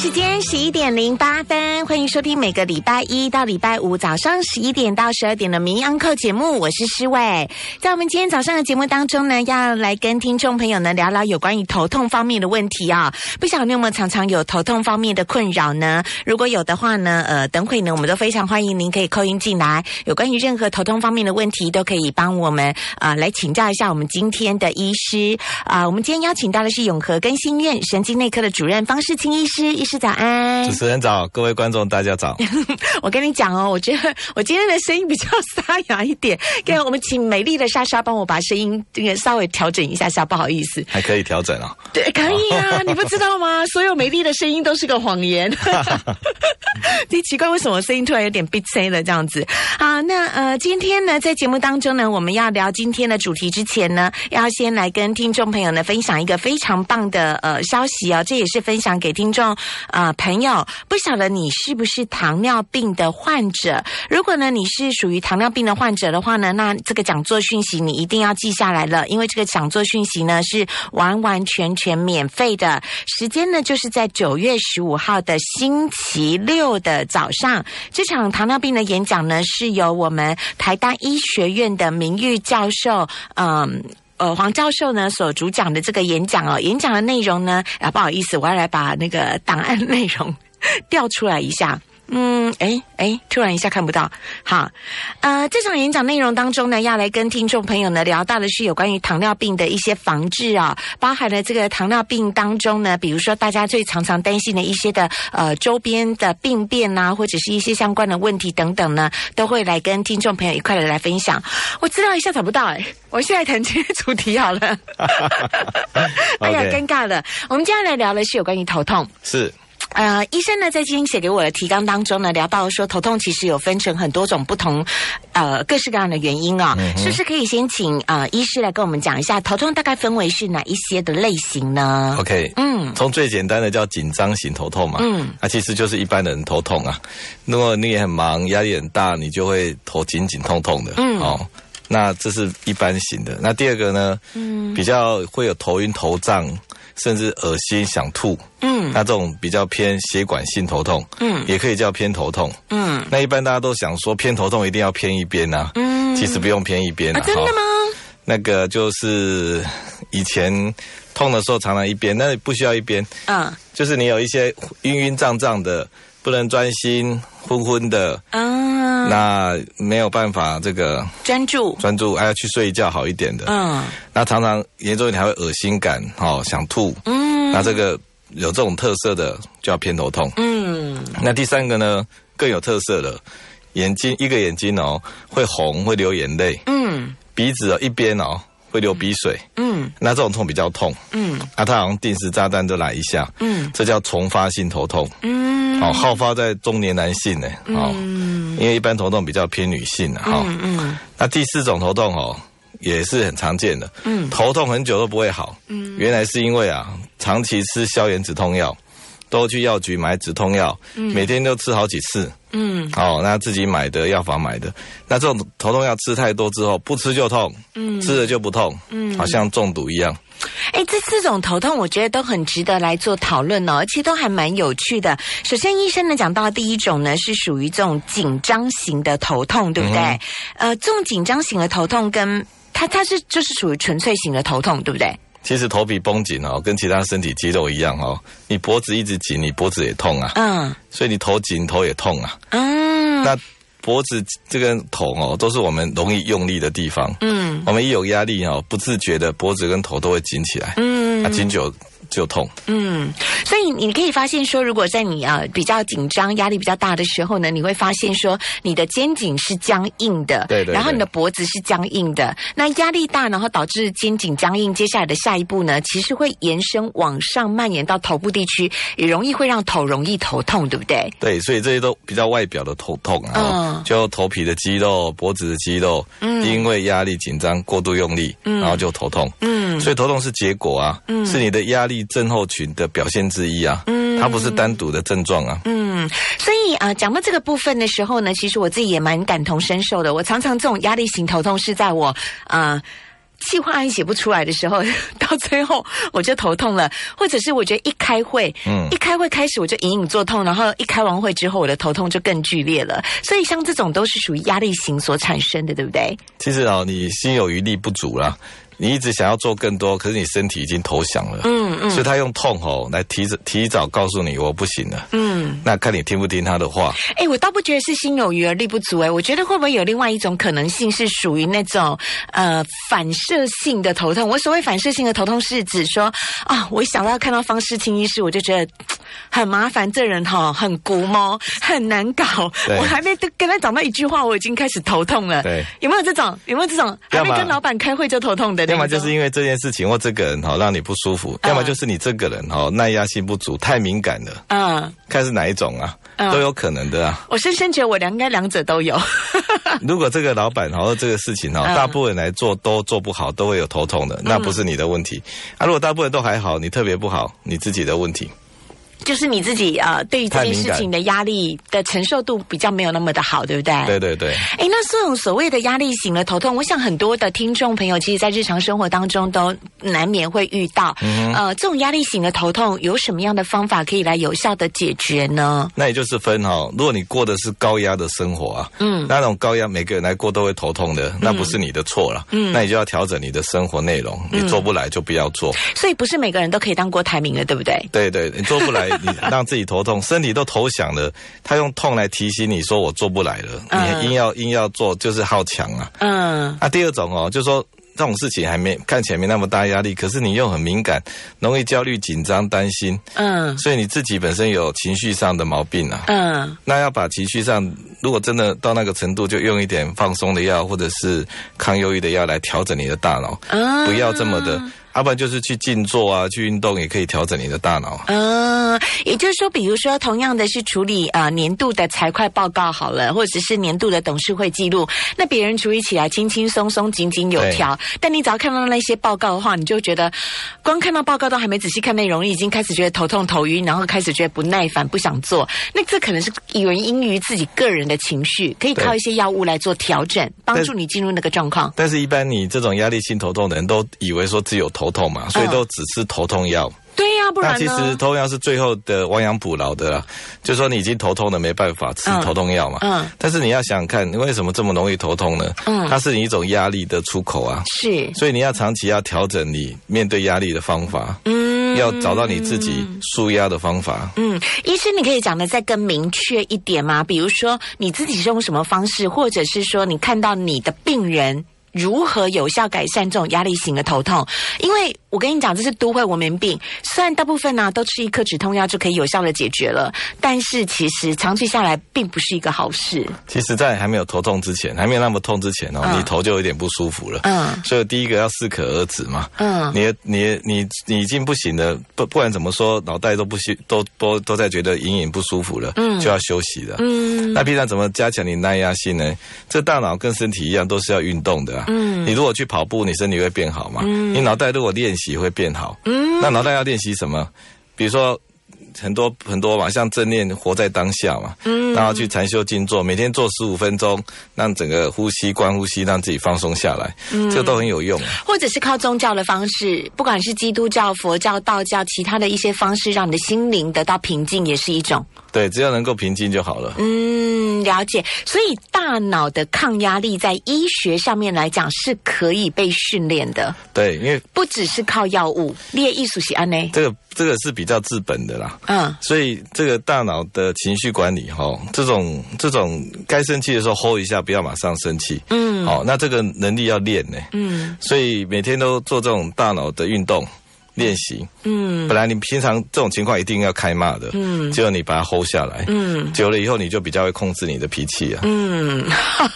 时间十一点零八分，欢迎收听每个礼拜一到礼拜五早上十一点到十二点的《民 Uncle》节目，我是诗伟。在我们今天早上的节目当中呢，要来跟听众朋友呢聊聊有关于头痛方面的问题啊。不晓得你有没有常常有头痛方面的困扰呢？如果有的话呢，呃，等会呢，我们都非常欢迎您可以扣音进来，有关于任何头痛方面的问题，都可以帮我们啊来请教一下我们今天的医师啊。我们今天邀请到的是永和更新院神经内科的主任方世清医师。医师早安，主持人早，各位观众大家早。我跟你讲哦，我觉得我今天的声音比较沙哑一点，给我们请美丽的莎莎帮我把声音这个稍微调整一下下，不好意思。还可以调整啊？对，可以啊，你不知道吗？所有美丽的声音都是个谎言。你奇怪为什么声音突然有点鼻塞了这样子啊？那呃，今天呢，在节目当中呢，我们要聊今天的主题之前呢，要先来跟听众朋友呢分享一个非常棒的呃消息哦，这也是分享给听众。啊，朋友，不晓得你是不是糖尿病的患者？如果呢你是属于糖尿病的患者的话呢，那这个讲座讯息你一定要记下来了，因为这个讲座讯息呢是完完全全免费的。时间呢就是在九月十五号的星期六的早上，这场糖尿病的演讲呢是由我们台大医学院的名誉教授，嗯。呃黄教授呢所主讲的这个演讲哦，演讲的内容呢，啊，不好意思，我要来把那个档案内容 调出来一下。嗯，哎哎，突然一下看不到。好，呃，这场演讲内容当中呢，要来跟听众朋友呢聊到的是有关于糖尿病的一些防治啊，包含了这个糖尿病当中呢，比如说大家最常常担心的一些的呃周边的病变呐，或者是一些相关的问题等等呢，都会来跟听众朋友一块的来分享。我资料一下找不到哎，我现在谈今天主题好了。哎呀，尴尬了。我们接下来聊的是有关于头痛。是。呃，医生呢在今天写给我的提纲当中呢，聊到说头痛其实有分成很多种不同，呃，各式各样的原因啊，是不是可以先请呃医师来跟我们讲一下头痛大概分为是哪一些的类型呢？OK，嗯，从最简单的叫紧张型头痛嘛，嗯，那其实就是一般人头痛啊。如果你也很忙，压力很大，你就会头紧紧痛痛的，嗯，哦，那这是一般型的。那第二个呢，嗯，比较会有头晕头胀。甚至恶心想吐，嗯，那这种比较偏血管性头痛，嗯，也可以叫偏头痛，嗯，那一般大家都想说偏头痛一定要偏一边呐，嗯，其实不用偏一边啊，真的吗？那个就是以前痛的时候常常一边，那不需要一边，嗯，就是你有一些晕晕胀胀的，不能专心，昏昏的，啊，那没有办法这个专注专注，还要去睡一觉好一点的，嗯。那常常严重一点还会恶心感，哦，想吐。嗯，那这个有这种特色的叫偏头痛。嗯，那第三个呢更有特色的，眼睛一个眼睛哦会红，会流眼泪。嗯，鼻子哦一边哦会流鼻水。嗯，那这种痛比较痛。嗯，那它好像定时炸弹就来一下。嗯，这叫重发性头痛。嗯，哦，好发在中年男性呢。哦，因为一般头痛比较偏女性的哈。嗯嗯，那第四种头痛哦。也是很常见的，嗯，头痛很久都不会好，嗯，原来是因为啊，长期吃消炎止痛药，都去药局买止痛药，嗯，每天都吃好几次，嗯，哦，那自己买的药房买的，那这种头痛药吃太多之后，不吃就痛，嗯，吃了就不痛，嗯，好像中毒一样。哎，这四种头痛，我觉得都很值得来做讨论哦，而且都还蛮有趣的。首先，医生呢讲到第一种呢，是属于这种紧张型的头痛，对不对？呃，这种紧张型的头痛跟它它是就是属于纯粹型的头痛，对不对？其实头皮绷紧哦，跟其他身体肌肉一样哦。你脖子一直紧，你脖子也痛啊。嗯。所以你头紧，头也痛啊。嗯。那脖子这个头哦，都是我们容易用力的地方。嗯。我们一有压力哦，不自觉的脖子跟头都会紧起来。嗯。那紧久。就痛，嗯，所以你可以发现说，如果在你啊比较紧张、压力比较大的时候呢，你会发现说，你的肩颈是僵硬的，对对，然后你的脖子是僵硬的。那压力大，然后导致肩颈僵硬，接下来的下一步呢，其实会延伸往上蔓延到头部地区，也容易会让头容易头痛，对不对？对，所以这些都比较外表的头痛啊，就头皮的肌肉、脖子的肌肉，嗯，因为压力紧张、过度用力，嗯，然后就头痛，嗯，所以头痛是结果啊，嗯，是你的压力。症候群的表现之一啊，嗯，它不是单独的症状啊，嗯，所以啊，讲到这个部分的时候呢，其实我自己也蛮感同身受的。我常常这种压力型头痛是在我啊计划案写不出来的时候，到最后我就头痛了，或者是我觉得一开会，嗯，一开会开始我就隐隐作痛，然后一开完会之后，我的头痛就更剧烈了。所以像这种都是属于压力型所产生的，对不对？其实哦，你心有余力不足啦。你一直想要做更多，可是你身体已经投降了。嗯嗯，所以他用痛吼来提提早告诉你我不行了。嗯，那看你听不听他的话。哎，我倒不觉得是心有余而力不足。哎，我觉得会不会有另外一种可能性，是属于那种呃反射性的头痛？我所谓反射性的头痛，是指说啊，我一想到看到方世清医师，我就觉得很麻烦，这人哈很古猫，很难搞。我还没跟他讲到一句话，我已经开始头痛了。对，有没有这种？有没有这种？还没跟老板开会就头痛的？要么就是因为这件事情或这个人哈让你不舒服，要么就是你这个人哈耐压性不足，太敏感了。嗯，看是哪一种啊？都有可能的啊。我深深觉得我两应该两者都有。如果这个老板然后这个事情哈，大部分来做都做不好，都会有头痛的，那不是你的问题。啊，如果大部分都还好，你特别不好，你自己的问题。就是你自己啊，对于这件事情的压力的承受度比较没有那么的好，对不对？对对对。哎，那这种所谓的压力型的头痛，我想很多的听众朋友，其实在日常生活当中都难免会遇到。呃，这种压力型的头痛，有什么样的方法可以来有效的解决呢？那也就是分哈，如果你过的是高压的生活啊，嗯，那种高压每个人来过都会头痛的，那不是你的错了。嗯，那你就要调整你的生活内容，你做不来就不要做。所以不是每个人都可以当郭台铭的，对不对？对对，你做不来。你让自己头痛，身体都投降了，他用痛来提醒你说我做不来了，你硬要硬要做，就是好强啊。嗯，啊，第二种哦，就是说这种事情还没看起来没那么大压力，可是你又很敏感，容易焦虑、紧张、担心。嗯，所以你自己本身有情绪上的毛病啊。嗯，那要把情绪上，如果真的到那个程度，就用一点放松的药，或者是抗忧郁的药来调整你的大脑，不要这么的。要不然就是去静坐啊，去运动也可以调整你的大脑。嗯，也就是说，比如说，同样的是处理啊年度的财会报告好了，或者是年度的董事会记录，那别人处理起来轻轻松松、井井有条。但你只要看到那些报告的话，你就觉得光看到报告都还没仔细看内容，已经开始觉得头痛、头晕，然后开始觉得不耐烦、不想做。那这可能是原因于自己个人的情绪，可以靠一些药物来做调整，帮助你进入那个状况。但是，一般你这种压力性头痛的人都以为说只有头。头痛嘛，所以都只吃头痛药。对呀，不然那其实头痛药是最后的亡羊补牢的啦。就说你已经头痛了，没办法吃头痛药嘛。嗯。但是你要想想看，为什么这么容易头痛呢？嗯。它是你一种压力的出口啊。是。所以你要长期要调整你面对压力的方法。嗯。要找到你自己舒压的方法。嗯，医生，你可以讲的再更明确一点吗？比如说你自己是用什么方式，或者是说你看到你的病人。如何有效改善这种压力型的头痛？因为我跟你讲，这是都会文明病。虽然大部分呢都吃一颗止痛药就可以有效的解决了，但是其实长期下来并不是一个好事。其实，在还没有头痛之前，还没有那么痛之前哦，你头就有点不舒服了。嗯，所以第一个要适可而止嘛。嗯，你你你你已经不行了，不不管怎么说，脑袋都不行，都都都在觉得隐隐不舒服了。嗯，就要休息了。嗯，那平常怎么加强你耐压性呢？这大脑跟身体一样，都是要运动的。嗯，你如果去跑步，你身体会变好嘛？嗯，你脑袋如果练习会变好。嗯，那脑袋要练习什么？比如说。很多很多嘛，像正念，活在当下嘛，嗯，然后去禅修静坐，每天做十五分钟，让整个呼吸观呼吸，让自己放松下来，嗯，这都很有用。或者是靠宗教的方式，不管是基督教、佛教、道教，其他的一些方式，让你的心灵得到平静，也是一种。对，只要能够平静就好了。嗯，了解。所以大脑的抗压力，在医学上面来讲，是可以被训练的。对，因为不只是靠药物，列艺术系安呢。这个。这个是比较治本的啦，嗯，所以这个大脑的情绪管理哈，这种这种该生气的时候 hold 一下，不要马上生气，嗯，好，那这个能力要练呢，嗯，所以每天都做这种大脑的运动。练习，嗯，本来你平常这种情况一定要开骂的，嗯，结果你把它 hold 下来，嗯，久了以后你就比较会控制你的脾气啊，嗯，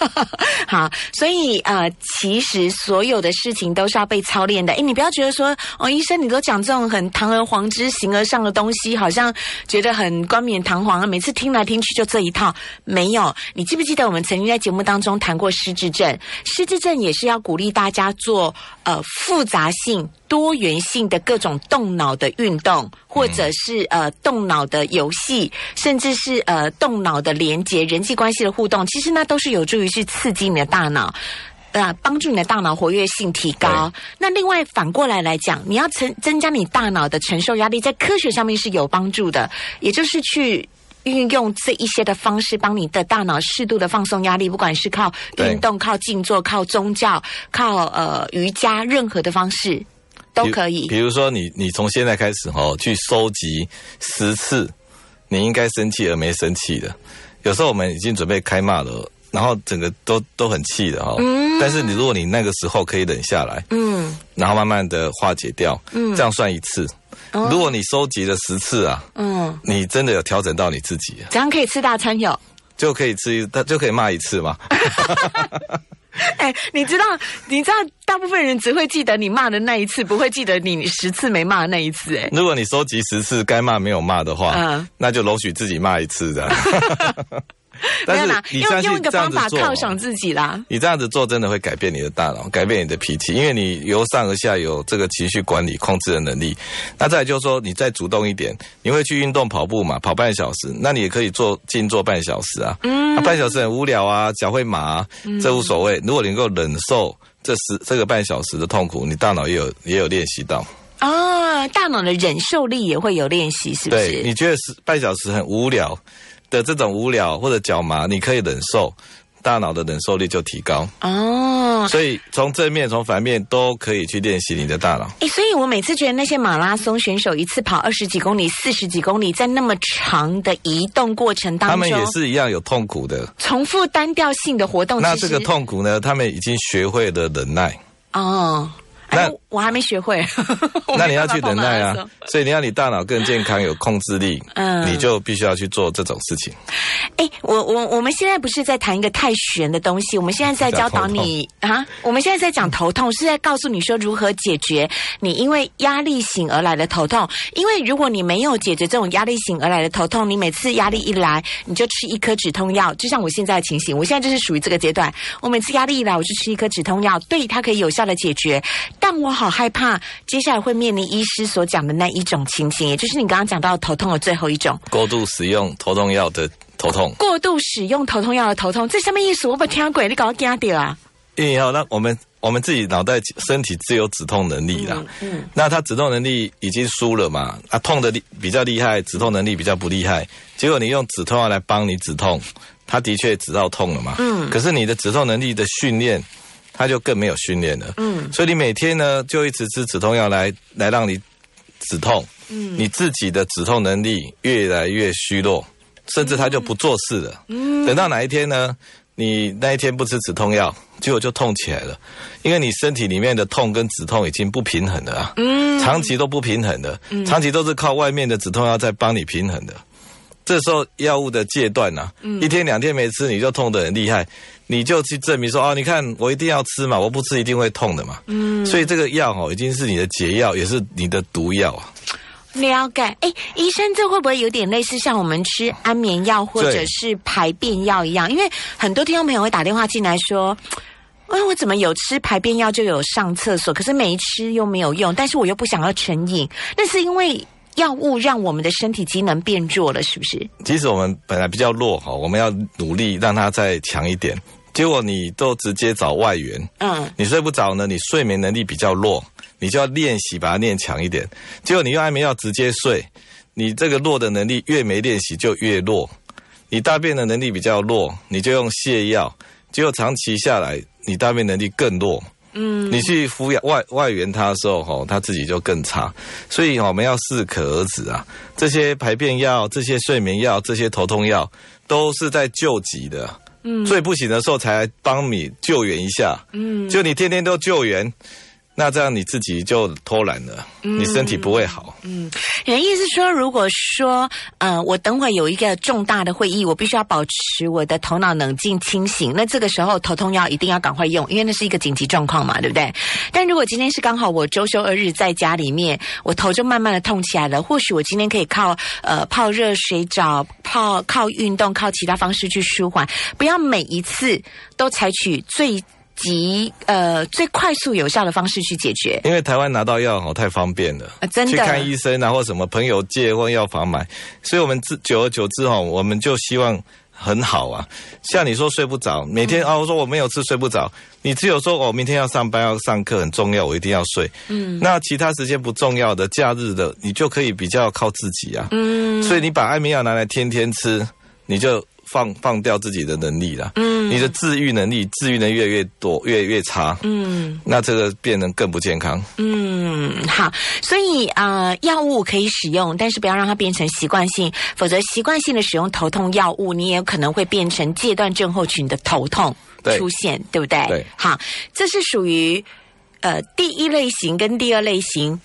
好，所以呃，其实所有的事情都是要被操练的，哎，你不要觉得说哦，医生你都讲这种很堂而皇之、形而上的东西，好像觉得很冠冕堂皇啊，每次听来听去就这一套，没有，你记不记得我们曾经在节目当中谈过失智症？失智症也是要鼓励大家做呃复杂性。多元性的各种动脑的运动，或者是呃动脑的游戏，甚至是呃动脑的连接、人际关系的互动，其实那都是有助于去刺激你的大脑。呃帮助你的大脑活跃性提高。那另外反过来来讲，你要增增加你大脑的承受压力，在科学上面是有帮助的，也就是去。运用这一些的方式，帮你的大脑适度的放松压力，不管是靠运动、靠静坐、靠宗教、靠呃瑜伽，任何的方式都可以。比如说，你你从现在开始哈，去收集十次你应该生气而没生气的。有时候我们已经准备开骂了，然后整个都都很气的哦。嗯。但是你如果你那个时候可以忍下来，嗯，然后慢慢的化解掉，嗯，这样算一次。如果你收集了十次啊，嗯，你真的有调整到你自己，这样可以吃大餐有，就可以吃，他就可以骂一次嘛。哎，你知道，你知道，大部分人只会记得你骂的那一次，不会记得你十次没骂的那一次。哎，如果你收集十次该骂没有骂的话，嗯，那就容许自己骂一次的。但是你用用一个方法犒赏自己啦。你这样子做真的会改变你的大脑，改变你的脾气，因为你由上而下有这个情绪管理控制的能力。那再就是说，你再主动一点，你会去运动跑步嘛？跑半小时，那你也可以做静坐半小时啊。嗯，半小时很无聊啊，脚会麻，这无所谓。如果你能够忍受这十这个半小时的痛苦，你大脑也有也有练习到啊，大脑的忍受力也会有练习，是不是？对，你觉得是半小时很无聊？的这种无聊或者脚麻，你可以忍受，大脑的忍受力就提高哦。所以从正面从反面都可以去练习你的大脑。诶，所以我每次觉得那些马拉松选手一次跑二十几公里、四十几公里，在那么长的移动过程当中，他们也是一样有痛苦的，重复单调性的活动。那这个痛苦呢？他们已经学会了忍耐哦。那我还没学会，那你要去等待啊！所以你要你大脑更健康、有控制力，嗯，你就必须要去做这种事情。哎，我我我们现在不是在谈一个太玄的东西，我们现在在教导你 啊！我们现在在讲头痛，是在告诉你说如何解决你因为压力型而来的头痛。因为如果你没有解决这种压力型而来的头痛，你每次压力一来，你就吃一颗止痛药，就像我现在的情形，我现在就是属于这个阶段。我每次压力一来，我就吃一颗止痛药，对它可以有效的解决。但我好害怕，接下来会面临医师所讲的那一种情形，也就是你刚刚讲到头痛的最后一种——过度使用头痛药的头痛。过度使用头痛药的头痛，这什么意思？我不听鬼，你搞我惊掉啊！因为那我们我们自己脑袋身体自有止痛能力啦。嗯，那他止痛能力已经输了嘛？啊，痛的厉比较厉害，止痛能力比较不厉害。结果你用止痛药来帮你止痛，他的确止到痛了嘛？嗯，可是你的止痛能力的训练。他就更没有训练了，嗯，所以你每天呢就一直吃止痛药来来让你止痛，嗯，你自己的止痛能力越来越虚弱，甚至他就不做事了，嗯，等到哪一天呢，你那一天不吃止痛药，结果就痛起来了，因为你身体里面的痛跟止痛已经不平衡了啊，嗯，长期都不平衡的，长期都是靠外面的止痛药在帮你平衡的，这时候药物的戒断呐，一天两天没吃你就痛得很厉害。你就去证明说啊，你看我一定要吃嘛，我不吃一定会痛的嘛。嗯，所以这个药哦，已经是你的解药，也是你的毒药啊。了解，哎，医生，这会不会有点类似像我们吃安眠药或者是排便药一样？因为很多听众朋友会打电话进来说，哎，我怎么有吃排便药就有上厕所，可是没吃又没有用，但是我又不想要成瘾，那是因为。药物让我们的身体机能变弱了，是不是？即使我们本来比较弱哈，我们要努力让它再强一点。结果你都直接找外援，嗯，你睡不着呢，你睡眠能力比较弱，你就要练习把它练强一点。结果你用安眠药直接睡，你这个弱的能力越没练习就越弱。你大便的能力比较弱，你就用泻药，结果长期下来，你大便能力更弱。嗯，你去抚养外外援他的时候，哈，他自己就更差，所以我们要适可而止啊。这些排便药、这些睡眠药、这些头痛药，都是在救急的。嗯，最不行的时候才帮你救援一下。嗯，就你天天都救援。那这样你自己就偷懒了，你身体不会好。嗯，你的意思说，如果说呃，我等会有一个重大的会议，我必须要保持我的头脑冷静清醒，那这个时候头痛药一定要赶快用，因为那是一个紧急状况嘛，对不对？但如果今天是刚好我周休二日在家里面，我头就慢慢的痛起来了，或许我今天可以靠呃泡热水澡、泡靠运动、靠其他方式去舒缓，不要每一次都采取最。及呃最快速有效的方式去解决，因为台湾拿到药哦太方便了，真的去看医生啊或什么朋友借或药房买，所以我们自久而久之哈，我们就希望很好啊。像你说睡不着，每天啊，我说我没有吃睡不着，你只有说我明天要上班要上课很重要，我一定要睡。嗯，那其他时间不重要的假日的，你就可以比较靠自己啊。嗯，所以你把安眠药拿来天天吃，你就。放放掉自己的能力了，嗯，你的自愈能力，治愈能越来越多，越越差，嗯，那这个变得更不健康，嗯，好，所以啊，药物可以使用，但是不要让它变成习惯性，否则习惯性的使用头痛药物，你也有可能会变成戒断症候群的头痛出现，对不对？对，好，这是属于呃第一类型跟第二类型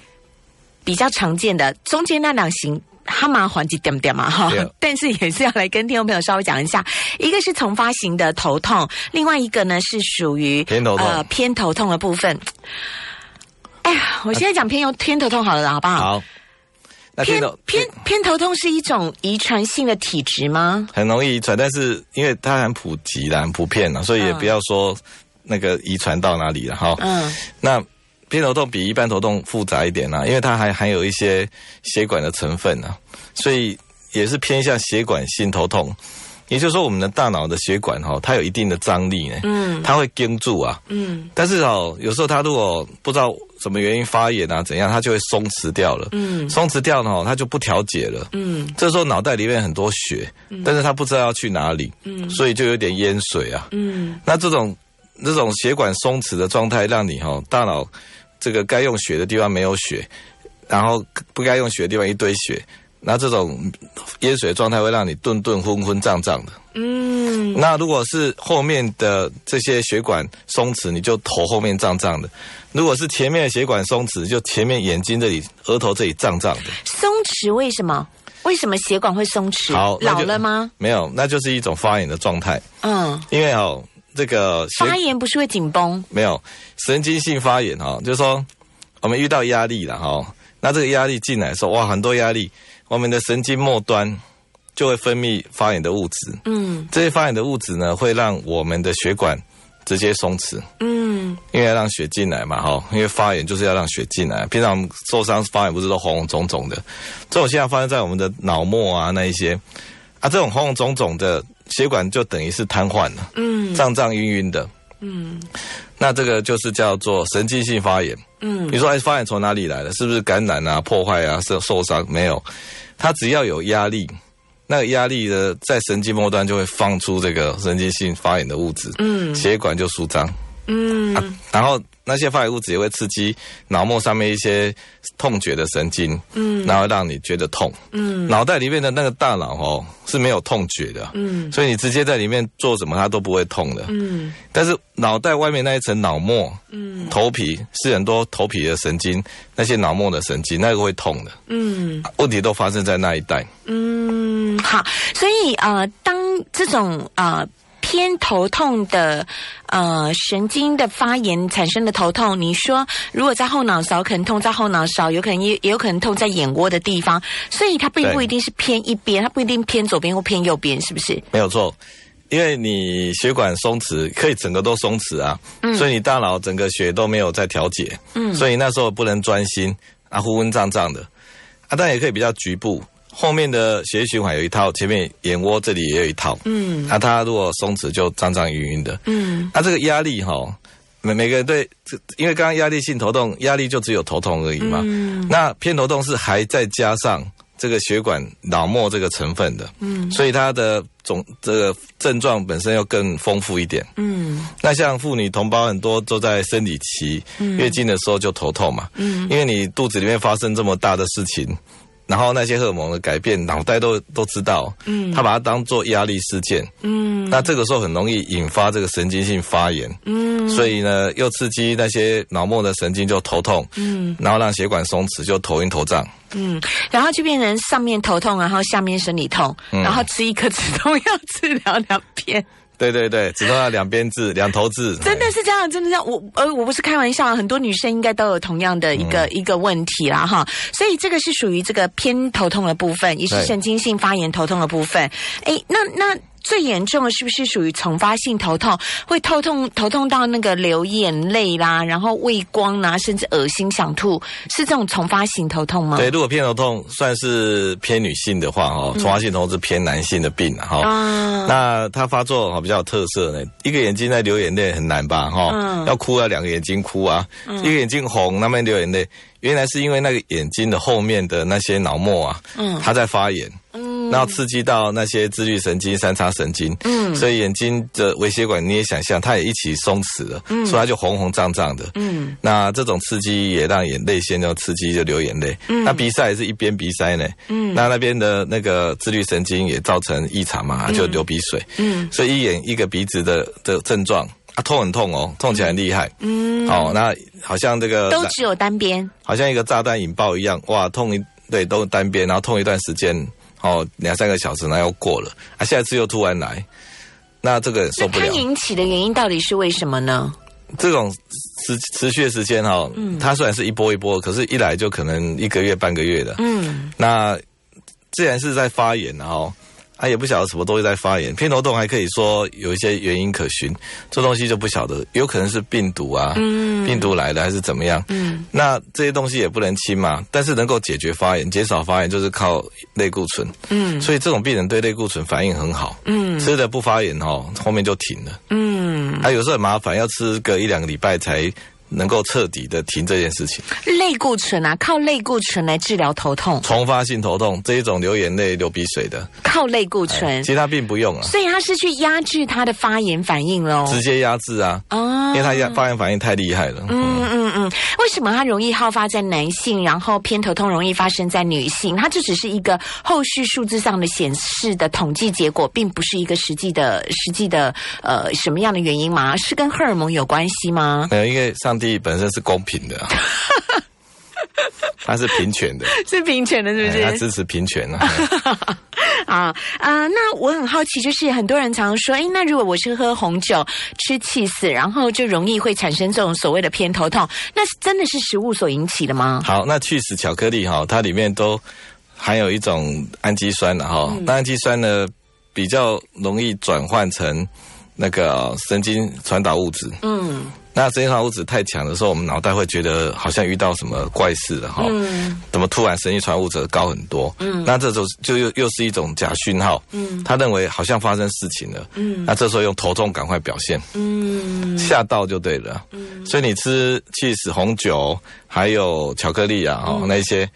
比较常见的，中间那两型。哈麻环节点点嘛哈，但是也是要来跟听众朋友稍微讲一下，一个是从发型的头痛，另外一个呢是属于偏头痛偏头痛的部分。哎呀，我现在讲偏头偏头痛好了，好不好？好。偏偏偏头痛是一种遗传性的体质吗？很容易遗传，但是因为它很普及啦，很普遍了，所以也不要说那个遗传到哪里了哈。嗯，那。偏头痛比一般头痛复杂一点啊，因为它还含有一些血管的成分啊，所以也是偏向血管性头痛。也就是说，我们的大脑的血管哈，它有一定的张力呢，嗯，它会盯住啊，嗯，但是哦，有时候它如果不知道什么原因发炎啊怎样，它就会松弛掉了，嗯，松弛掉了哦，它就不调节了，嗯，这时候脑袋里面很多血，但是它不知道要去哪里，嗯，所以就有点淹水啊，嗯，那这种这种血管松弛的状态，让你哈大脑。这个该用血的地方没有血，然后不该用血的地方一堆血，那这种淹水状态会让你顿顿昏昏胀胀的。嗯，那如果是后面的这些血管松弛，你就头后面胀胀的；如果是前面的血管松弛，就前面眼睛这里、额头这里胀胀的。松弛为什么？为什么血管会松弛？好，老了吗？没有，那就是一种发炎的状态。嗯，因为哦。这个发炎不是会紧绷？没有，神经性发炎哈，就是说我们遇到压力了哈，那这个压力进来说哇，很多压力，我们的神经末端就会分泌发炎的物质。嗯，这些发炎的物质呢，会让我们的血管直接松弛。嗯，因为要让血进来嘛哈，因为发炎就是要让血进来。平常受伤发炎不是都红红肿肿的？这种现象发生在我们的脑膜啊那一些啊，这种红红肿肿的。血管就等于是瘫痪了，嗯，胀胀晕晕的，嗯，那这个就是叫做神经性发炎，嗯，你说哎，发炎从哪里来的？是不是感染啊、破坏啊、受受伤？没有，它只要有压力，那个压力的在神经末端就会放出这个神经性发炎的物质，嗯，血管就舒张，嗯，然后。那些发炎物质也会刺激脑膜上面一些痛觉的神经，嗯，然后让你觉得痛，嗯，脑袋里面的那个大脑哦是没有痛觉的，嗯，所以你直接在里面做什么它都不会痛的，嗯，但是脑袋外面那一层脑膜，嗯，头皮是很多头皮的神经，那些脑膜的神经那个会痛的，嗯，问题都发生在那一带，嗯，好，所以呃，当这种啊。偏头痛的，呃，神经的发炎产生的头痛。你说，如果在后脑勺，可能痛在后脑勺，有可能也也有可能痛在眼窝的地方。所以它并不一定是偏一边，它不一定偏左边或偏右边，是不是？没有错，因为你血管松弛，可以整个都松弛啊，所以你大脑整个血都没有在调节，嗯，所以那时候不能专心啊，昏昏胀胀的啊，但也可以比较局部。后面的血液循环有一套，前面眼窝这里也有一套。嗯，那它如果松弛就胀胀晕晕的。嗯，那这个压力哈，每每个人对，因为刚刚压力性头痛，压力就只有头痛而已嘛。嗯，那偏头痛是还再加上这个血管脑膜这个成分的。嗯，所以它的总这个症状本身要更丰富一点。嗯，那像妇女同胞很多都在生理期、月经的时候就头痛嘛。嗯，因为你肚子里面发生这么大的事情。然后那些荷尔蒙的改变，脑袋都都知道，嗯，他把它当做压力事件，嗯，那这个时候很容易引发这个神经性发炎，嗯，所以呢，又刺激那些脑膜的神经就头痛，嗯，然后让血管松弛就头晕头胀，嗯，然后就变成上面头痛，然后下面生理痛，然后吃一颗止痛药 治疗两片。对对对，只剩下两边治，两头治，真的是这样，真的这样。我呃，我不是开玩笑，很多女生应该都有同样的一个一个问题啦，哈。所以这个是属于这个偏头痛的部分，也是神经性发炎头痛的部分。哎，那那最严重的是不是属于重发性头痛？会头痛头痛到那个流眼泪啦，然后畏光啦，甚至恶心想吐，是这种重发性头痛吗？对，如果偏头痛算是偏女性的话，哦，丛发性头痛是偏男性的病啊，哈。那它发作哈比较有特色呢，一个眼睛在流眼泪很难吧，哈，要哭啊，两个眼睛哭啊，一个眼睛红，那边流眼泪。原来是因为那个眼睛的后面的那些脑膜啊，嗯，它在发炎，嗯，然后刺激到那些自律神经、三叉神经，嗯，所以眼睛的微血管你也想象，它也一起松弛了，嗯，所以它就红红胀胀的，嗯，那这种刺激也让眼泪腺就刺激就流眼泪，嗯，那鼻塞也是一边鼻塞呢，嗯，那那边的那个自律神经也造成异常嘛，就流鼻水，嗯，所以一眼一个鼻子的的症状。啊，痛很痛哦，痛起来很厉害。嗯，哦，那好像这个都只有单边，好像一个炸弹引爆一样，哇，痛一对都单边，然后痛一段时间，哦，两三个小时，那又过了，啊，下次又突然来，那这个受不了。它引起的原因到底是为什么呢？这种持持续的时间哈，嗯，它虽然是一波一波，可是一来就可能一个月半个月的，嗯，那既然是在发炎，然后。他也不晓得什么东西在发炎，偏头痛还可以说有一些原因可循，这东西就不晓得，有可能是病毒啊，病毒来的还是怎么样？嗯，那这些东西也不能清嘛，但是能够解决发炎、减少发炎，就是靠类固醇。嗯，所以这种病人对类固醇反应很好。嗯，吃的不发炎哦，后面就停了。嗯，他有时候很麻烦，要吃个一两个礼拜才。能够彻底的停这件事情，类固醇啊，靠类固醇来治疗头痛，重发性头痛这一种流眼泪、流鼻水的，靠类固醇，其他并不用啊。所以他是去压制他的发炎反应喽，直接压制啊，哦，因为他压发炎反应太厉害了。嗯。嗯嗯，为什么它容易好发在男性，然后偏头痛容易发生在女性？它这只是一个后续数字上的显示的统计结果，并不是一个实际的实际的呃什么样的原因吗？是跟荷尔蒙有关系吗？没有，因为上。帝本身是公平的，他是平权的，是平权的，是不是？他支持平权呢？啊啊！那我很好奇，就是很多人常说，哎，那如果我是喝红酒、吃气死，然后就容易会产生这种所谓的偏头痛，那真的是食物所引起的吗？好，那去死巧克力哈，它里面都含有一种氨基酸的哈，那氨基酸呢比较容易转换成那个神经传导物质，嗯。那神经传物质太强的时候，我们脑袋会觉得好像遇到什么怪事了哈？嗯，怎么突然神经传物质高很多？嗯，那这时候就又又是一种假讯号。嗯，他认为好像发生事情了。嗯，那这时候用头痛赶快表现。嗯，吓到就对了。嗯，所以你吃气死红酒还有巧克力啊，哦那些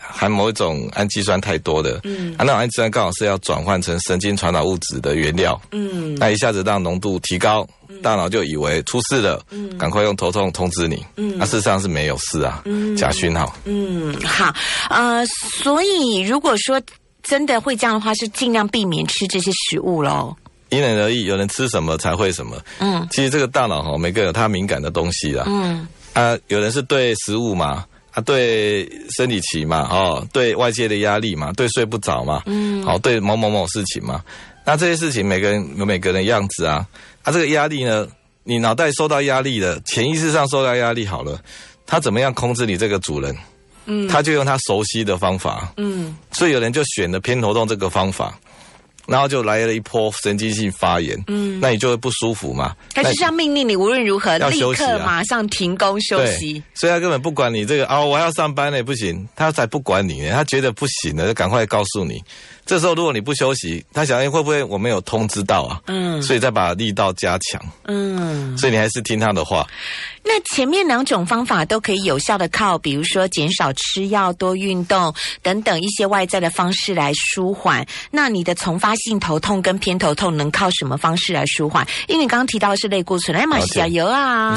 含某一种氨基酸太多的，嗯，啊那种氨基酸刚好是要转换成神经传导物质的原料。嗯，那一下子让浓度提高。大脑就以为出事了，嗯，赶快用头痛通知你，嗯，那事实上是没有事啊，嗯，假讯号，嗯，好，呃，所以如果说真的会这样的话，是尽量避免吃这些食物喽。因人而异，有人吃什么才会什么，嗯，其实这个大脑哈，每个有他敏感的东西啦，嗯，啊，有人是对食物嘛，啊，对生理期嘛，哦，对外界的压力嘛，对睡不着嘛，嗯，好，对某某某事情嘛，那这些事情每个人有每个人的样子啊。他这个压力呢，你脑袋受到压力了，潜意识上受到压力好了，他怎么样控制你这个主人？嗯，他就用他熟悉的方法。嗯，所以有人就选了偏头痛这个方法。然后就来了一波神经性发炎，嗯，那你就会不舒服嘛？他就是要命令你无论如何立刻马上停工休息，所以他根本不管你这个啊，我要上班呢，不行，他才不管你呢，他觉得不行了，就赶快告诉你。这时候如果你不休息，他想会不会我没有通知到啊？嗯，所以再把力道加强，嗯，所以你还是听他的话。那前面两种方法都可以有效的靠，比如说减少吃药、多运动等等一些外在的方式来舒缓。那你的从发性头痛跟偏头痛能靠什么方式来舒缓？因为你刚刚提到的是类固醇，哎，马西亚油啊，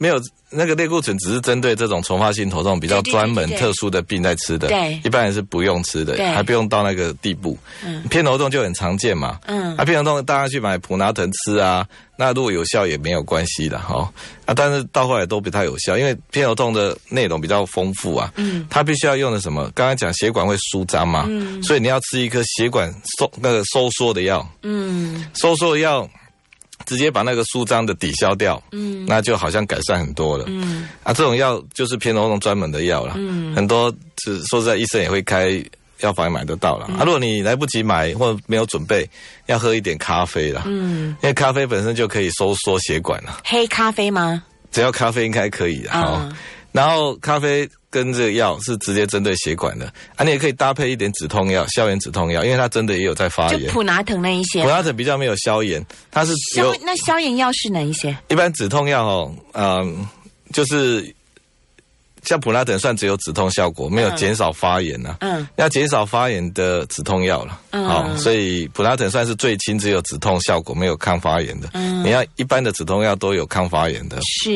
没有。那个类固醇只是针对这种重发性头痛比较专门、特殊的病在吃的，对，一般人是不用吃的，还不用到那个地步。嗯，偏头痛就很常见嘛，嗯，啊，偏头痛大家去买普拿疼吃啊，那如果有效也没有关系的哈，啊，但是到后来都不太有效，因为偏头痛的内容比较丰富啊，嗯，它必须要用的什么？刚刚讲血管会舒张嘛，嗯，所以你要吃一颗血管收那个收缩的药，嗯，收缩的药。直接把那个舒张的抵消掉，嗯，那就好像改善很多了，嗯，啊，这种药就是偏头痛专门的药了，嗯，很多是说实在，医生也会开药房也买得到了。啊，如果你来不及买或没有准备，要喝一点咖啡了。嗯，因为咖啡本身就可以收缩血管了。黑咖啡吗？只要咖啡应该可以。好，然后咖啡。跟这个药是直接针对血管的啊，你也可以搭配一点止痛药，消炎止痛药，因为它真的也有在发炎。就普拿疼那一些。普拿疼比较没有消炎，它是消那消炎药是哪一些？一般止痛药哦，嗯，就是。像普拉等算只有止痛效果，没有减少发炎呐。嗯，要减少发炎的止痛药了。嗯，好，所以普拉等算是最轻，只有止痛效果，没有抗发炎的。嗯，你要一般的止痛药都有抗发炎的。是，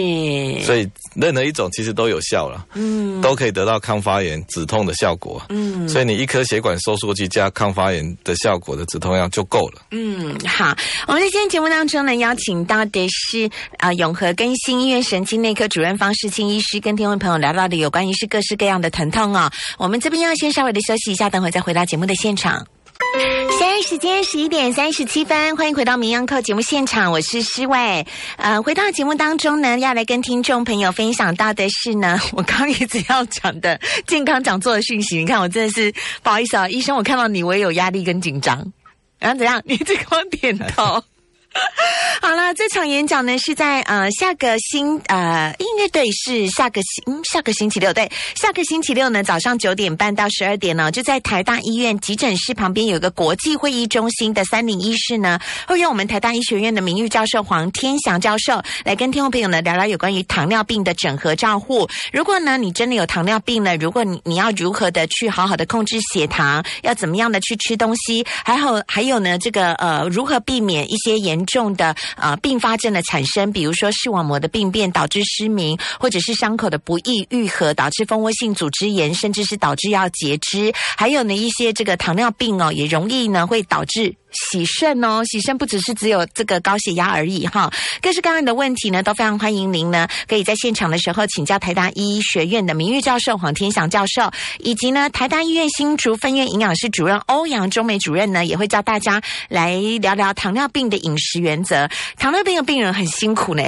所以任何一种其实都有效了。嗯，都可以得到抗发炎止痛的效果。嗯，所以你一颗血管收缩剂加抗发炎的效果的止痛药就够了。嗯，好，我们在今天节目当中呢，邀请到的是啊永和更新医院神经内科主任方世清医师，跟听众朋友聊。到的有关于是各式各样的疼痛啊，我们这边要先稍微的休息一下，等会再回到节目的现场。现在时间十一点三十七分，欢迎回到《名扬课》节目现场，我是诗伟。呃，回到节目当中呢，要来跟听众朋友分享到的是呢，我刚一直要讲的健康讲座的讯息。你看，我真的是不好意思啊，医生，我看到你，我也有压力跟紧张。然后怎样？你只光点头。好了，这场演讲呢是在呃下个星呃应该对是下个星下个星期六对下个星期六呢早上九点半到十二点呢就在台大医院急诊室旁边有个国际会议中心的三零一室呢会用我们台大医学院的名誉教授黄天祥教授来跟听众朋友呢聊聊有关于糖尿病的整合照护。如果呢你真的有糖尿病呢，如果你你要如何的去好好的控制血糖，要怎么样的去吃东西，还有还有呢这个呃如何避免一些严重的啊并发症的产生，比如说视网膜的病变导致失明，或者是伤口的不易愈合导致蜂窝性组织炎，甚至是导致要截肢，还有呢一些这个糖尿病哦，也容易呢会导致。喜肾哦，喜肾不只是只有这个高血压而已哈，各式各样的问题呢，都非常欢迎您呢，可以在现场的时候请教台大医学院的名誉教授黄天祥教授，以及呢台大医院新竹分院营养师主任欧阳中美主任呢，也会教大家来聊聊糖尿病的饮食原则。糖尿病的病人很辛苦呢，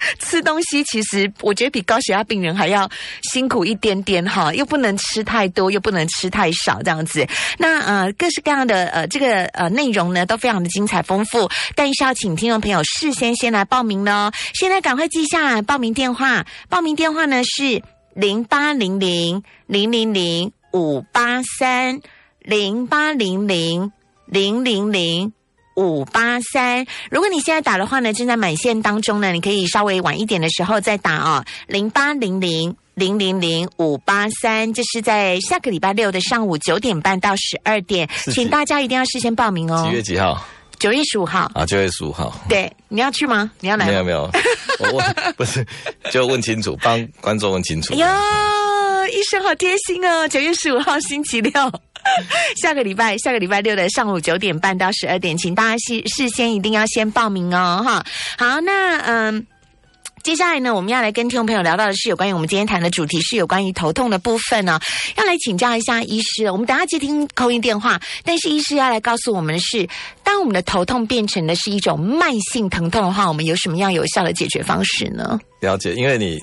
吃东西其实我觉得比高血压病人还要辛苦一点点哈，又不能吃太多，又不能吃太少这样子。那呃，各式各样的呃这个呃内。容呢都非常的精彩丰富，但是要请听众朋友事先先来报名呢。现在赶快记下报名电话，报名电话呢是零八零零零零零五八三零八零零零零零五八三。如果你现在打的话呢，正在满线当中呢，你可以稍微晚一点的时候再打哦，零八零零。零零零五八三，这是在下个礼拜六的上午九点半到十二点，请大家一定要事先报名哦。几月几号？九月十五号。啊，九月十五号。对，你要去吗？你要来？没有没有，我问 不是，就问清楚，帮观众问清楚。哟，医生好贴心哦！九月十五号星期六，下个礼拜下个礼拜六的上午九点半到十二点，请大家事事先一定要先报名哦，哈。好，那嗯。接下来呢，我们要来跟听众朋友聊到的是有关于我们今天谈的主题是有关于头痛的部分呢。要来请教一下医师，我们等下接听扣音电话，但是医师要来告诉我们的是，当我们的头痛变成的是一种慢性疼痛的话，我们有什么样有效的解决方式呢？了解，因为你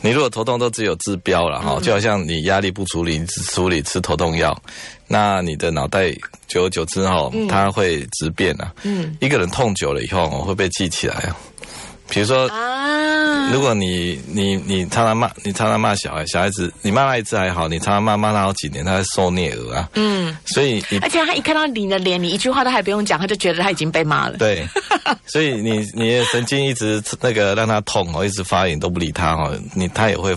你如果头痛都只有治标了哈，就好像你压力不处理，你只处理吃头痛药，那你的脑袋久而久之哈，它会直变啊。嗯，一个人痛久了以后，会被记起来啊。比如说，如果你你你常常骂你常常骂小孩，小孩子你骂他一次还好，你常常骂骂他好几年，他会受虐儿啊。嗯，所以而且他一看到你的脸，你一句话都还不用讲，他就觉得他已经被骂了。对，所以你你的神经一直那个让他痛哦，一直发炎都不理他哦，你他也会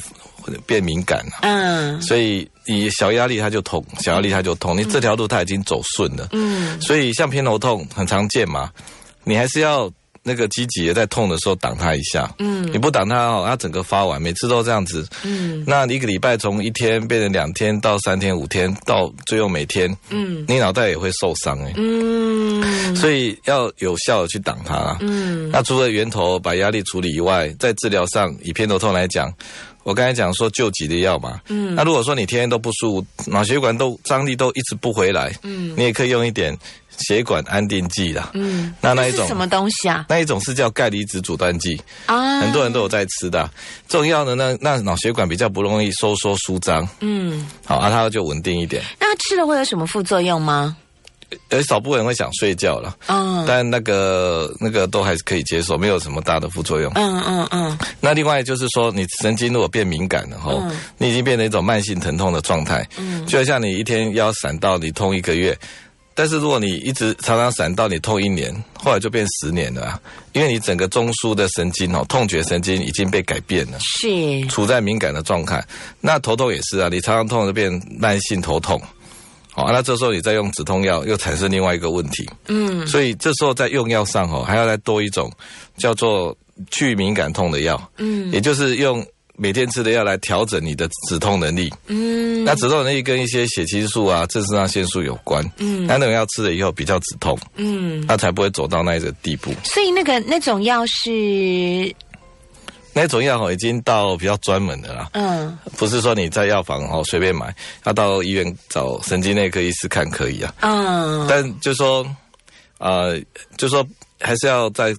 变敏感了。嗯，所以你小压力他就痛，小压力他就痛，你这条路他已经走顺了。嗯，所以像偏头痛很常见嘛，你还是要。那个积极在痛的时候挡它一下，嗯，你不挡它哦，他整个发完，每次都这样子，嗯，那一个礼拜从一天变成两天到三天五天到最后每天，嗯，你脑袋也会受伤哎，嗯，所以要有效的去挡它，嗯，那除了源头把压力处理以外，在治疗上以偏头痛来讲，我刚才讲说救急的药嘛，嗯，那如果说你天天都不舒服，脑血管都张力都一直不回来，嗯，你也可以用一点。血管安定剂啦。嗯，那那一种什么东西啊？那一种是叫钙离子阻断剂啊，很多人都有在吃的。这种药呢，那那脑血管比较不容易收缩舒张。嗯，好，啊，它就稳定一点。那吃了会有什么副作用吗？有少部分人会想睡觉了，嗯，但那个那个都还是可以接受，没有什么大的副作用。嗯嗯嗯。那另外就是说，你神经如果变敏感了哈，你已经变成一种慢性疼痛的状态。嗯，就像你一天腰闪到你痛一个月，但是如果你一直常常闪到你痛一年，后来就变十年了，因为你整个中枢的神经哦，痛觉神经已经被改变了，是处在敏感的状态。那头痛也是啊，你常常痛就变慢性头痛。好，那这时候你再用止痛药，又产生另外一个问题。嗯，所以这时候在用药上哦，还要再多一种叫做去敏感痛的药。嗯，也就是用每天吃的药来调整你的止痛能力。嗯，那止痛能力跟一些血清素啊、正肾上腺素有关。嗯，那那种药吃了以后比较止痛。嗯，它才不会走到那一个地步。所以那个那种药是。那种药哦，已经到比较专门的了。嗯，不是说你在药房哦随便买，要到医院找神经内科医师看可以啊。嗯，但就说，呃，就说还是要在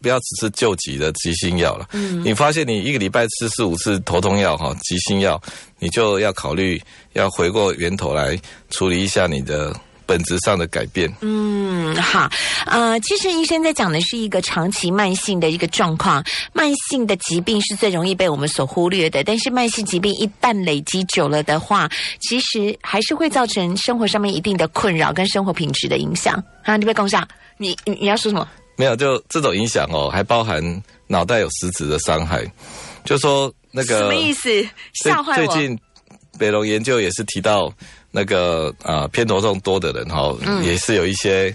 不要只是救急的急性药了。嗯，你发现你一个礼拜吃四五次头痛药哈，急性药，你就要考虑要回过源头来处理一下你的。本质上的改变。嗯，好，呃，其实医生在讲的是一个长期慢性的一个状况，慢性的疾病是最容易被我们所忽略的。但是慢性疾病一旦累积久了的话，其实还是会造成生活上面一定的困扰跟生活品质的影响。啊，你别跟上，你你你要说什么？没有，就这种影响哦，还包含脑袋有实质的伤害。就说那个什么意思？吓坏我！最近北龙研究也是提到。那个啊，偏头痛多的人哈，也是有一些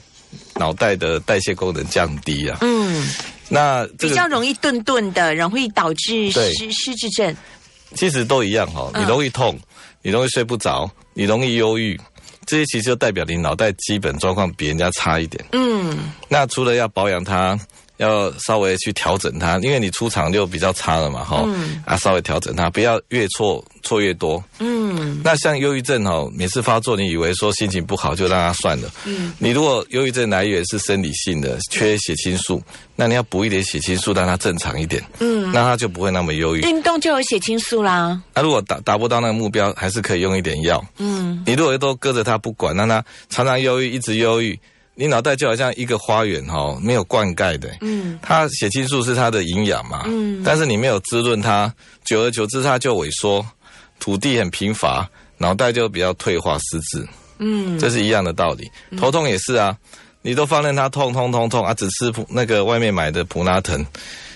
脑袋的代谢功能降低啊。嗯，那比较容易顿顿的，容易导致失失智症。其实都一样哈，你容易痛，你容易睡不着，你容易忧郁，这些其实就代表你脑袋基本状况比人家差一点。嗯，那除了要保养它。要稍微去调整它，因为你出场就比较差了嘛，哈，啊，稍微调整它，不要越错错越多。嗯，那像忧郁症哦，每次发作，你以为说心情不好就让它算了。嗯，你如果忧郁症来源是生理性的，缺血清素，那你要补一点血清素，让它正常一点。嗯，那它就不会那么忧郁。运动就有血清素啦。那如果达达不到那个目标，还是可以用一点药。嗯，你如果都搁着它不管，让它常常忧郁，一直忧郁。你脑袋就好像一个花园哈，没有灌溉的，嗯，它血清素是它的营养嘛，嗯，但是你没有滋润它，久而久之它就萎缩，土地很贫乏，脑袋就比较退化失智，嗯，这是一样的道理。头痛也是啊，你都放任它痛痛痛痛啊，只吃那个外面买的普拉疼。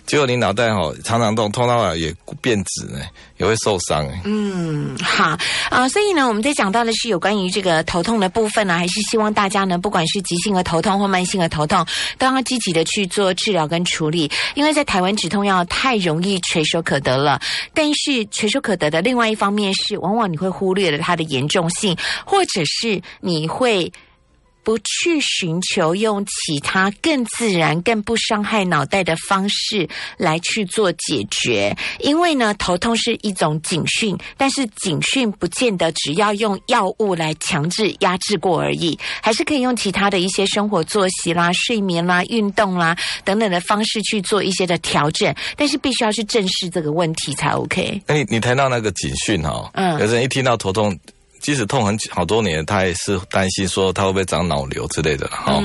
结果你脑袋哈常常痛，痛到也变紫呢，也会受伤。嗯，好啊，所以呢，我们在讲到的是有关于这个头痛的部分呢，还是希望大家呢，不管是急性的头痛或慢性的头痛，都要积极的去做治疗跟处理。因为在台湾止痛药太容易垂手可得了，但是垂手可得的另外一方面是，往往你会忽略了它的严重性，或者是你会。不去寻求用其他更自然、更不伤害脑袋的方式来去做解决，因为呢，头痛是一种警讯，但是警讯不见得只要用药物来强制压制过而已，还是可以用其他的一些生活作息啦、睡眠啦、运动啦等等的方式去做一些的调整，但是必须要去正视这个问题才 OK。那你你谈到那个警讯哈，嗯，有人一听到头痛。即使痛很好多年，他也是担心说他会不会长脑瘤之类的哈。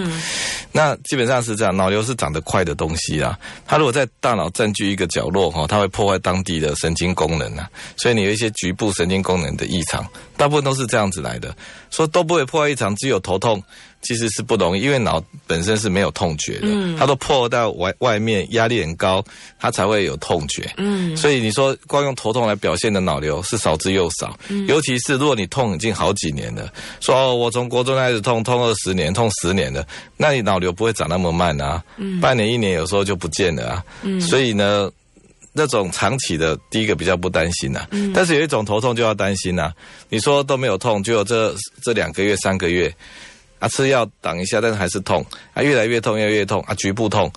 那基本上是这样，脑瘤是长得快的东西啊。它如果在大脑占据一个角落哈，它会破坏当地的神经功能啊。所以你有一些局部神经功能的异常，大部分都是这样子来的。说都不会破坏异常，只有头痛。其实是不容易，因为脑本身是没有痛觉的，它都破到外外面，压力很高，它才会有痛觉。嗯，所以你说光用头痛来表现的脑瘤是少之又少，尤其是如果你痛已经好几年了，说哦我从国中开始痛，痛二十年，痛十年了，那你脑瘤不会长那么慢啊，半年一年有时候就不见了啊。所以呢，那种长期的，第一个比较不担心呐，但是有一种头痛就要担心呐。你说都没有痛，就有这这两个月、三个月。啊，吃药挡一下，但是还是痛啊，越来越痛，越来越痛啊，局部痛。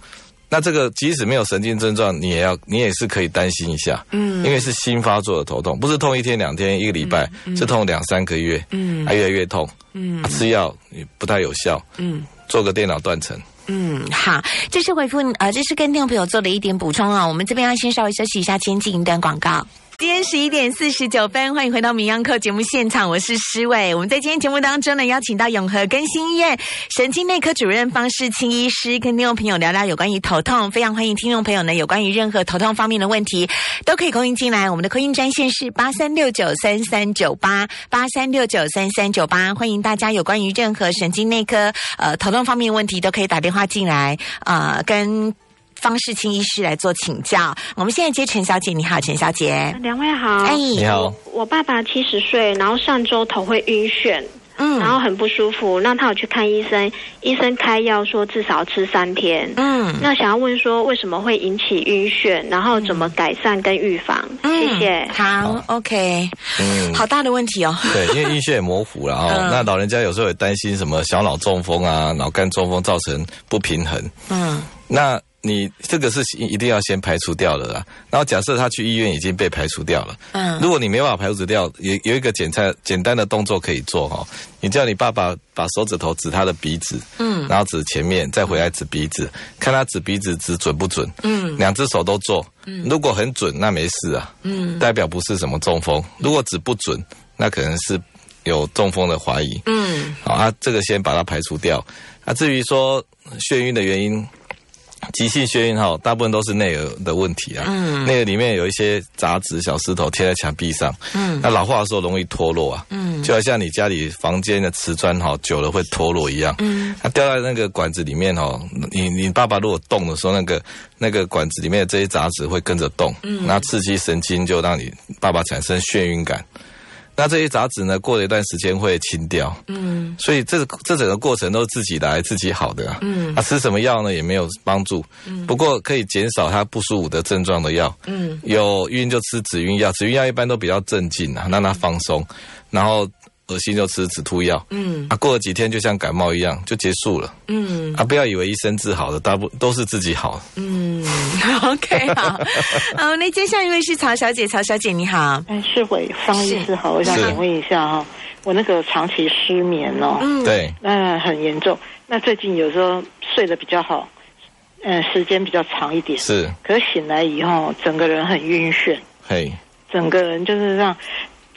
那这个即使没有神经症状，你也要，你也是可以担心一下，嗯，因为是新发作的头痛，不是痛一天两天一个礼拜，是痛两三个月，嗯，还越来越痛，嗯，吃药也不太有效，嗯，做个电脑断层。嗯，好，这是回复呃，这是跟听众朋友做的一点补充啊。我们这边要先稍微休息一下，先进一段广告。今天十一点四十九分，欢迎回到《名央课》节目现场，我是施伟。我们在今天节目当中呢，邀请到永和更新医院神经内科主任方世清医师，跟听众朋友聊聊有关于头痛。非常欢迎听众朋友呢，有关于任何头痛方面的问题，都可以扣音进来。我们的扣音专线是八三六九三三九八八三六九三三九八，欢迎大家有关于任何神经内科呃头痛方面的问题，都可以打电话进来呃跟。方世清医师来做请教。我们现在接陈小姐，你好，陈小姐。两位好，哎，你好。我爸爸七十岁，然后上周头会晕眩，嗯，然后很不舒服，那他有去看医生，医生开药说至少吃三天，嗯，那想要问说为什么会引起晕眩，然后怎么改善跟预防？谢谢。好，OK，嗯，好大的问题哦。对，因为晕眩也模糊了 哦，那老人家有时候也担心什么小脑中风啊、脑干中风造成不平衡，嗯，那。你这个是一定要先排除掉了啦。然后假设他去医院已经被排除掉了，嗯，如果你没办法排除掉，有有一个检测简单的动作可以做哈。你叫你爸爸把手指头指他的鼻子，嗯，然后指前面，再回来指鼻子，看他指鼻子指准不准，嗯，两只手都做，嗯，如果很准那没事啊，嗯，代表不是什么中风。如果指不准，那可能是有中风的怀疑，嗯，好啊，这个先把它排除掉。啊，至于说眩晕的原因。急性眩晕哈，大部分都是内耳的问题啊。嗯，内耳里面有一些杂质、小石头贴在墙壁上。嗯，那老化的时候容易脱落啊。嗯，就好像你家里房间的瓷砖哈，久了会脱落一样。嗯，它掉在那个管子里面哈，你你爸爸如果动的时候，那个那个管子里面的这些杂质会跟着动。嗯，那刺激神经就让你爸爸产生眩晕感。那这些杂质呢？过了一段时间会清掉，嗯，所以这这整个过程都是自己来自己好的，嗯，啊，吃什么药呢也没有帮助，嗯，不过可以减少他不舒服的症状的药，嗯，有晕就吃止晕药，止晕药一般都比较镇静啊，让他放松，然后。恶心就吃止吐药，嗯，啊，过了几天就像感冒一样就结束了，嗯，啊，不要以为医生治好的，大部都是自己好，嗯，OK，好，好，那接下一位是曹小姐，曹小姐你好，哎，是伟方医师好，我想请问一下哈，我那个长期失眠哦，嗯，对，那很严重，那最近有时候睡得比较好，嗯，时间比较长一点，是，可是醒来以后整个人很晕眩，嘿，整个人就是让。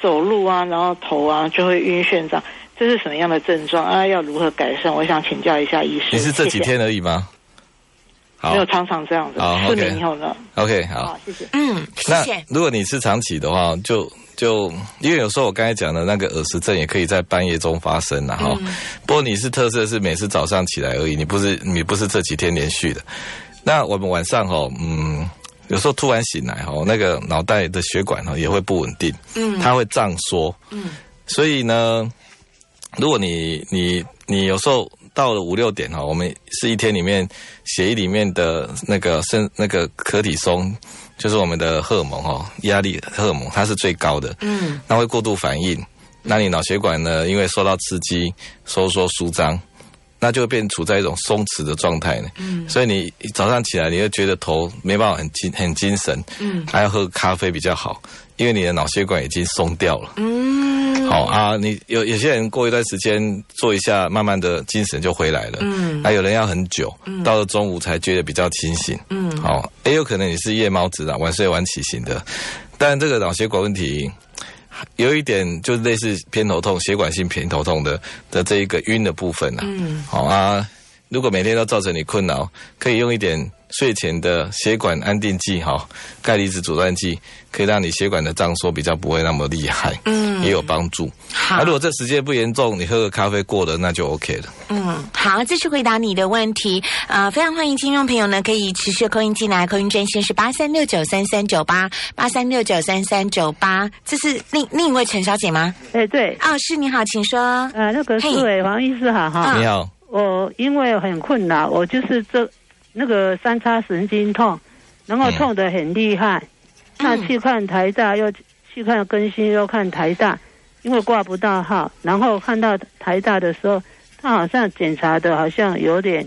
走路啊，然后头啊就会晕眩，这样这是什么样的症状啊？要如何改善？我想请教一下医生。你是这几天而已吗？没有常常这样子，四年以后呢？OK，好，谢谢。嗯，谢谢。如果你是长期的话，就就因为有时候我刚才讲的那个耳石症也可以在半夜中发生然后不过你是特色是每次早上起来而已，你不是你不是这几天连续的。那我们晚上哈，嗯。有时候突然醒来哦，那个脑袋的血管哦也会不稳定，嗯，它会胀缩，嗯，所以呢，如果你你你有时候到了五六点哈，我们是一天里面血液里面的那个肾那个可体松，就是我们的荷尔蒙哈，压力荷尔蒙它是最高的，嗯，那会过度反应，那你脑血管呢，因为受到刺激收缩舒张。那就会变处在一种松弛的状态呢，嗯，所以你早上起来，你会觉得头没办法很精很精神，嗯，还要喝咖啡比较好，因为你的脑血管已经松掉了，嗯，好啊，你有有些人过一段时间做一下，慢慢的精神就回来了，嗯，还有人要很久，到了中午才觉得比较清醒，嗯，好，也有可能你是夜猫子啊，晚睡晚起型的，但这个脑血管问题。有一点就是类似偏头痛、血管性偏头痛的的这一个晕的部分啊，嗯，好啊，如果每天都造成你困扰，可以用一点。睡前的血管安定剂哈，钙离子阻断剂可以让你血管的胀缩比较不会那么厉害，嗯，也有帮助。好，那如果这时间不严重，你喝个咖啡过了，那就 OK 了。嗯，好，继续回答你的问题。呃，非常欢迎听众朋友呢，可以持续扣音进来，扣音专线是八三六九三三九八八三六九三三九八。这是另另一位陈小姐吗？哎，对，哦，是你好，请说。呃，那个是黄医师好哈，你好，我因为很困扰，我就是这。那个三叉神经痛，然后痛得很厉害，那去看台大，又去看更新，又看台大，因为挂不到号，然后看到台大的时候，他好像检查的好像有点，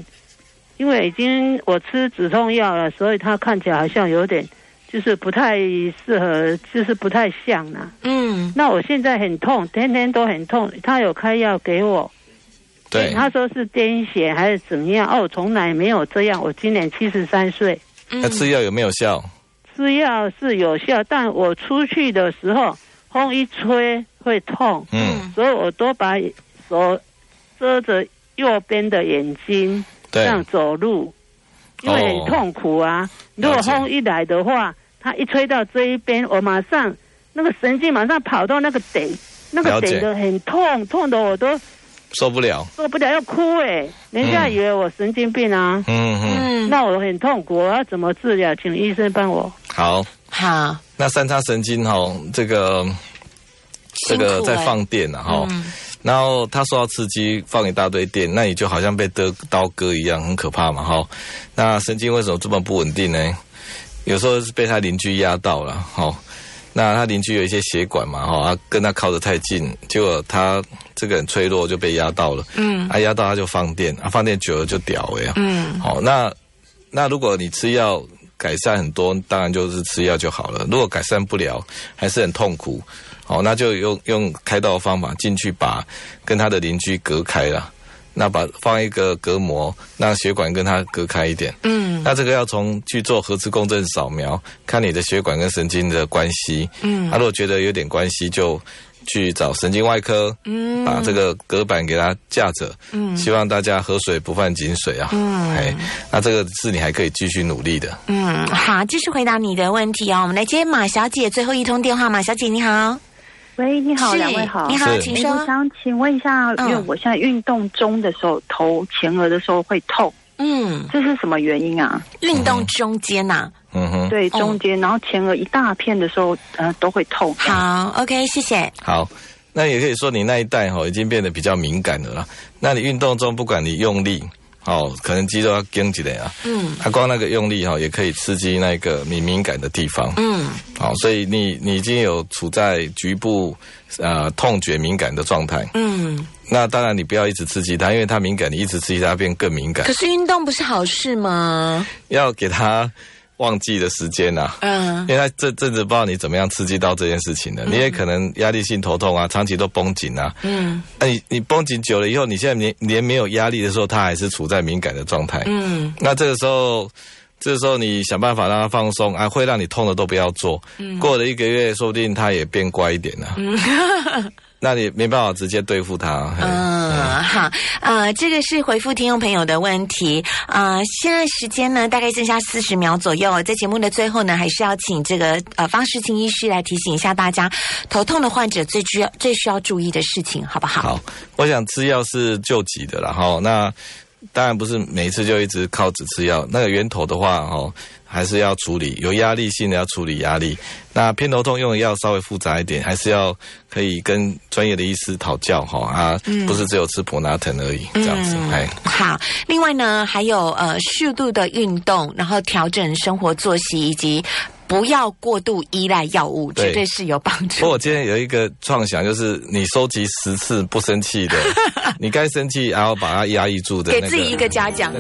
因为已经我吃止痛药了，所以他看起来好像有点，就是不太适合，就是不太像呐。嗯，那我现在很痛，天天都很痛，他有开药给我，对，他说是癫痫还是怎么样？哦，从来没有这样。我今年七十三岁，那吃药有没有效？吃药是有效，但我出去的时候风一吹会痛，嗯，所以我都把手遮着右边的眼睛，这样走路，因为很痛苦啊。如果风一来的话，它一吹到这一边，我马上那个神经马上跑到那个点，那个点的很痛，痛的我都受不了，受不了要哭哎！人家以为我神经病啊，嗯嗯，那我很痛苦，我要怎么治疗？请医生帮我。好，好。那三叉神经哈，这个这个在放电啊哈，然后他说要刺激放一大堆电，那你就好像被割刀割一样，很可怕嘛哈。那神经为什么这么不稳定呢？有时候是被他邻居压到了，哈。那他邻居有一些血管嘛，哈，跟他靠得太近，结果他这个很脆弱就被压到了，嗯，啊压到他就放电，啊放电久了就屌了，嗯，好，那那如果你吃药改善很多，当然就是吃药就好了。如果改善不了，还是很痛苦，好，那就用用开刀的方法进去把跟他的邻居隔开了。那把放一个隔膜，让血管跟它隔开一点。嗯，那这个要从去做核磁共振扫描，看你的血管跟神经的关系。嗯，他如果觉得有点关系，就去找神经外科。嗯，把这个隔板给它架着。嗯，希望大家河水不犯井水啊。嗯，哎，那这个是你还可以继续努力的。嗯，好，继续回答你的问题哦。我们来接马小姐最后一通电话。马小姐你好。喂，你好，两位好，你好，请说。我想请问一下，因为我现在运动中的时候，头前额的时候会痛，嗯，这是什么原因啊？运动中间呐，嗯哼，对，中间，然后前额一大片的时候，呃，都会痛。好，OK，谢谢。好，那也可以说你那一带哈已经变得比较敏感了啦。那你运动中，不管你用力。哦，可能肌肉要紧起来啊。嗯，它光那个用力哈，也可以刺激那个你敏感的地方。嗯，好，所以你你已经有处在局部呃痛觉敏感的状态。嗯，那当然你不要一直刺激它，因为它敏感，你一直刺激它变更敏感。可是运动不是好事吗？要给它。忘记的时间呐，嗯，因为他这阵子不知道你怎么样刺激到这件事情的，你也可能压力性头痛啊，长期都绷紧啊，嗯，那你你绷紧久了以后，你现在连连没有压力的时候，他还是处在敏感的状态，嗯，那这个时候，这个时候你想办法让他放松，啊，会让你痛的都不要做，嗯，过了一个月，说不定他也变乖一点了。那你没办法直接对付他。嗯，好，呃，这个是回复听众朋友的问题。呃，现在时间呢，大概剩下四十秒左右。在节目的最后呢，还是要请这个呃方世清医师来提醒一下大家，头痛的患者最需要最需要注意的事情，好不好？好，我想吃药是救急的，然后那当然不是每一次就一直靠只吃药。那个源头的话，哦。还是要处理有压力性的要处理压力，那偏头痛用的药稍微复杂一点，还是要可以跟专业的医师讨教哈啊，不是只有吃普拿疼而已这样子哎。好，另外呢还有呃适度的运动，然后调整生活作息以及。不要过度依赖药物，绝对是有帮助。不过我今天有一个创想，就是你收集十次不生气的，你该生气，然后把它压抑住的，给自己一个嘉奖。